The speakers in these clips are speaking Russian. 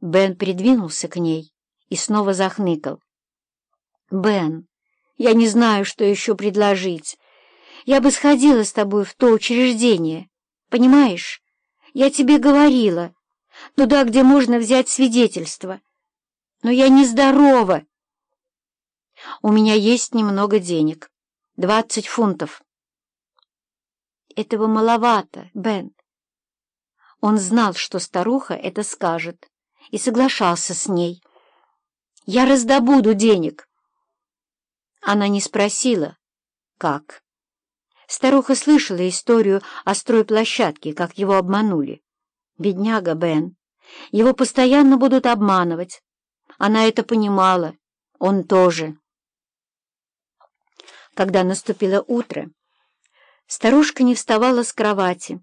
Бен придвинулся к ней и снова захныкал. «Бен, я не знаю, что еще предложить. Я бы сходила с тобой в то учреждение. Понимаешь? Я тебе говорила. Туда, где можно взять свидетельство. Но я нездорова. У меня есть немного денег. Двадцать фунтов. Этого маловато, Бен. Он знал, что старуха это скажет, и соглашался с ней. «Я раздобуду денег». Она не спросила, как. Старуха слышала историю о стройплощадке, как его обманули. Бедняга Бен. Его постоянно будут обманывать. Она это понимала. Он тоже. Когда наступило утро, старушка не вставала с кровати,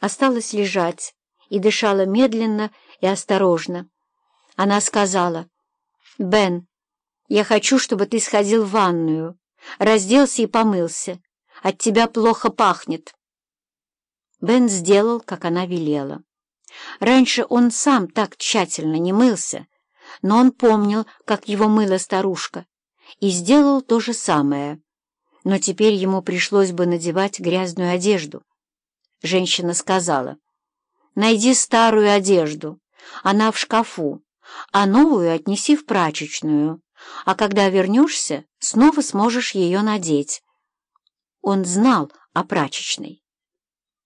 осталась лежать и дышала медленно и осторожно. Она сказала, «Бен, я хочу, чтобы ты сходил в ванную, разделся и помылся. От тебя плохо пахнет». Бен сделал, как она велела. Раньше он сам так тщательно не мылся, но он помнил, как его мыла старушка, и сделал то же самое но теперь ему пришлось бы надевать грязную одежду. Женщина сказала, «Найди старую одежду, она в шкафу, а новую отнеси в прачечную, а когда вернешься, снова сможешь ее надеть». Он знал о прачечной.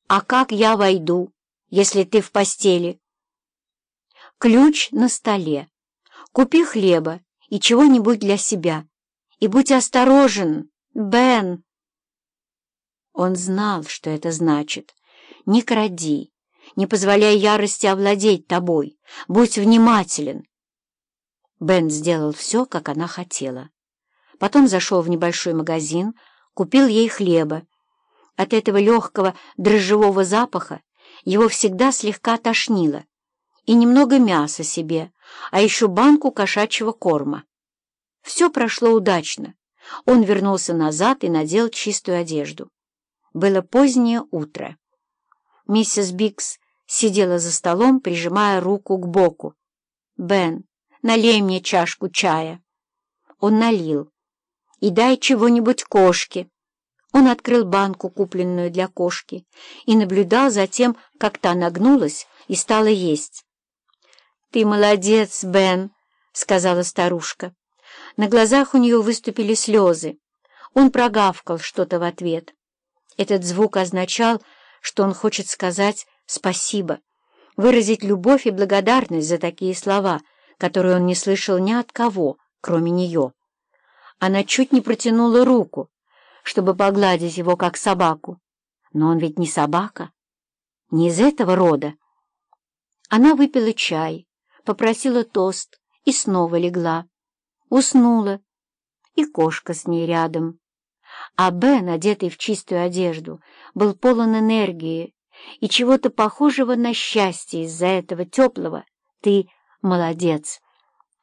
«А как я войду, если ты в постели?» «Ключ на столе. Купи хлеба и чего-нибудь для себя. И будь осторожен, «Бен!» Он знал, что это значит. «Не кради, не позволяй ярости овладеть тобой, будь внимателен». Бен сделал все, как она хотела. Потом зашел в небольшой магазин, купил ей хлеба. От этого легкого дрожжевого запаха его всегда слегка тошнило. И немного мяса себе, а еще банку кошачьего корма. Все прошло удачно. Он вернулся назад и надел чистую одежду. Было позднее утро. Миссис Бикс сидела за столом, прижимая руку к боку. «Бен, налей мне чашку чая». Он налил. «И дай чего-нибудь кошке». Он открыл банку, купленную для кошки, и наблюдал за тем, как та нагнулась и стала есть. «Ты молодец, Бен», — сказала старушка. На глазах у нее выступили слезы. Он прогавкал что-то в ответ. Этот звук означал, что он хочет сказать «спасибо», выразить любовь и благодарность за такие слова, которые он не слышал ни от кого, кроме нее. Она чуть не протянула руку, чтобы погладить его, как собаку. Но он ведь не собака, не из этого рода. Она выпила чай, попросила тост и снова легла уснула, и кошка с ней рядом. А Бен, одетый в чистую одежду, был полон энергии и чего-то похожего на счастье из-за этого теплого «ты молодец».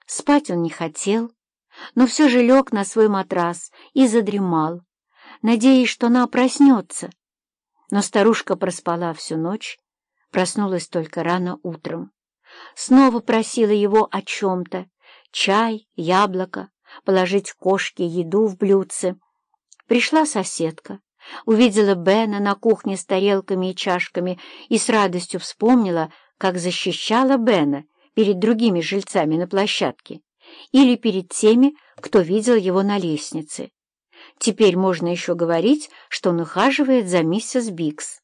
Спать он не хотел, но все же лег на свой матрас и задремал, надеясь, что она проснется. Но старушка проспала всю ночь, проснулась только рано утром. Снова просила его о чем-то, чай, яблоко, положить кошке еду в блюдце. Пришла соседка, увидела Бена на кухне с тарелками и чашками и с радостью вспомнила, как защищала Бена перед другими жильцами на площадке или перед теми, кто видел его на лестнице. Теперь можно еще говорить, что он ухаживает за миссис Бикс.